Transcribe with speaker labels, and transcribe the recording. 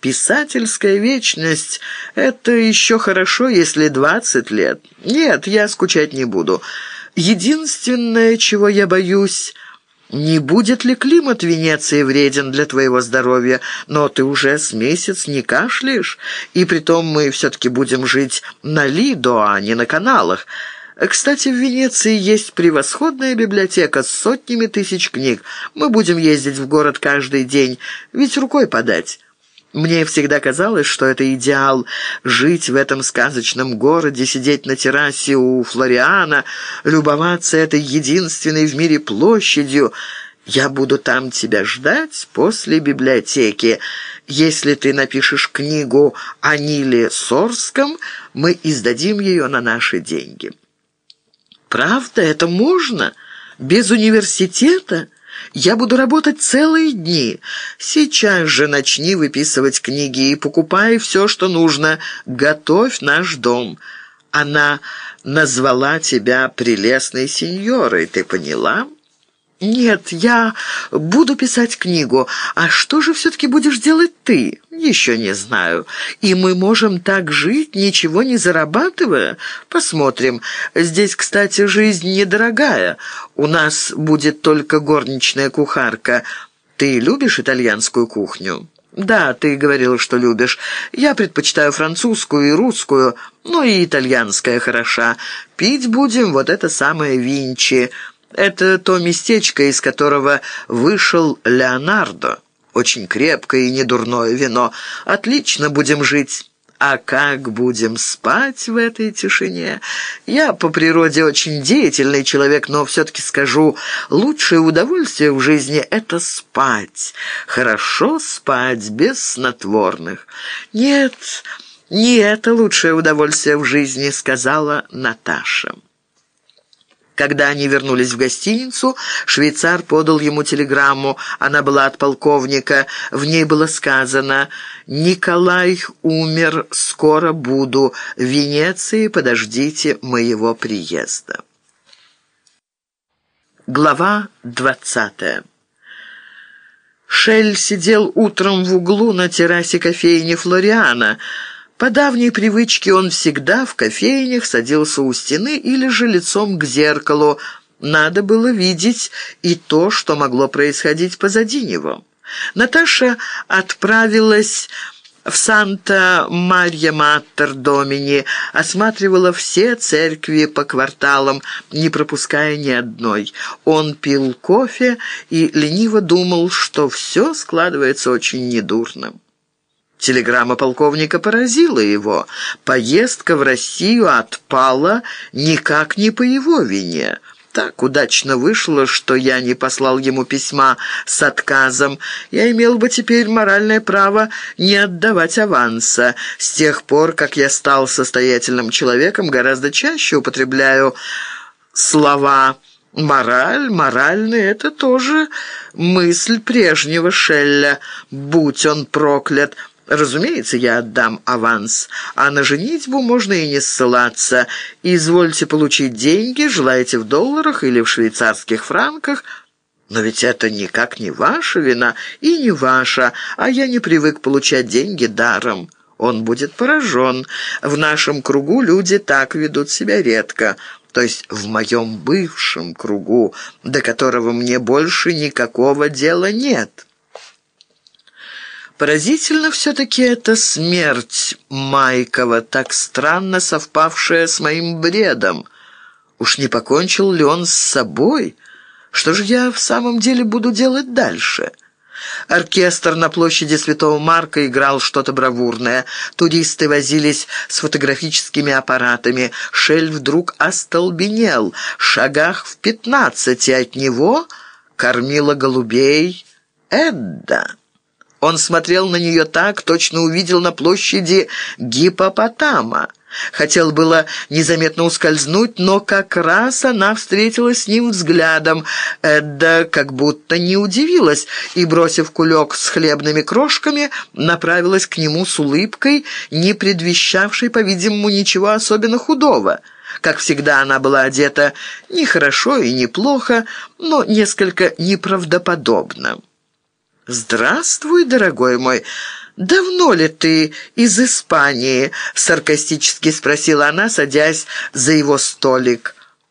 Speaker 1: Писательская вечность — это еще хорошо, если двадцать лет. Нет, я скучать не буду. Единственное, чего я боюсь... Не будет ли климат Венеции вреден для твоего здоровья? Но ты уже с месяц не кашляешь, и притом мы все-таки будем жить на Лидо, а не на каналах. Кстати, в Венеции есть превосходная библиотека с сотнями тысяч книг. Мы будем ездить в город каждый день, ведь рукой подать». Мне всегда казалось, что это идеал — жить в этом сказочном городе, сидеть на террасе у Флориана, любоваться этой единственной в мире площадью. Я буду там тебя ждать после библиотеки. Если ты напишешь книгу о Ниле Сорском, мы издадим ее на наши деньги». «Правда, это можно? Без университета?» Я буду работать целые дни. Сейчас же начни выписывать книги и покупай все, что нужно. Готовь наш дом. Она назвала тебя прелестной сеньорой, ты поняла?» «Нет, я буду писать книгу. А что же все-таки будешь делать ты? Еще не знаю. И мы можем так жить, ничего не зарабатывая? Посмотрим. Здесь, кстати, жизнь недорогая. У нас будет только горничная кухарка. Ты любишь итальянскую кухню?» «Да, ты говорил, что любишь. Я предпочитаю французскую и русскую, но и итальянская хороша. Пить будем вот это самое винчи». Это то местечко, из которого вышел Леонардо. Очень крепкое и недурное вино. Отлично будем жить. А как будем спать в этой тишине? Я по природе очень деятельный человек, но все-таки скажу, лучшее удовольствие в жизни — это спать. Хорошо спать, без снотворных. Нет, не это лучшее удовольствие в жизни, сказала Наташа. Когда они вернулись в гостиницу, швейцар подал ему телеграмму. Она была от полковника. В ней было сказано «Николай умер, скоро буду. В Венеции подождите моего приезда». Глава двадцатая Шель сидел утром в углу на террасе кофейни «Флориана», по давней привычке он всегда в кофейнях садился у стены или же лицом к зеркалу. Надо было видеть и то, что могло происходить позади него. Наташа отправилась в Санта-Марья-Маттер-Домини, осматривала все церкви по кварталам, не пропуская ни одной. Он пил кофе и лениво думал, что все складывается очень недурно. Телеграмма полковника поразила его. Поездка в Россию отпала никак не по его вине. Так удачно вышло, что я не послал ему письма с отказом. Я имел бы теперь моральное право не отдавать аванса. С тех пор, как я стал состоятельным человеком, гораздо чаще употребляю слова «Мораль, моральный — это тоже мысль прежнего Шелля, будь он проклят». Разумеется, я отдам аванс, а на женитьбу можно и не ссылаться. Извольте получить деньги, желаете в долларах или в швейцарских франках. Но ведь это никак не ваша вина и не ваша, а я не привык получать деньги даром. Он будет поражен. В нашем кругу люди так ведут себя редко, то есть в моем бывшем кругу, до которого мне больше никакого дела нет». Поразительно все-таки эта смерть Майкова, так странно совпавшая с моим бредом. Уж не покончил ли он с собой? Что же я в самом деле буду делать дальше?» Оркестр на площади Святого Марка играл что-то бравурное. Туристы возились с фотографическими аппаратами. Шель вдруг остолбенел. Шагах в пятнадцати от него кормила голубей Эдда. Он смотрел на нее так, точно увидел на площади гипопотама. Хотел было незаметно ускользнуть, но как раз она встретилась с ним взглядом. Эдда как будто не удивилась и, бросив кулек с хлебными крошками, направилась к нему с улыбкой, не предвещавшей, по-видимому, ничего особенно худого. Как всегда, она была одета не хорошо и не плохо, но несколько неправдоподобно. «Здравствуй, дорогой мой! «Давно ли ты из Испании?» — саркастически спросила она, садясь за его столик.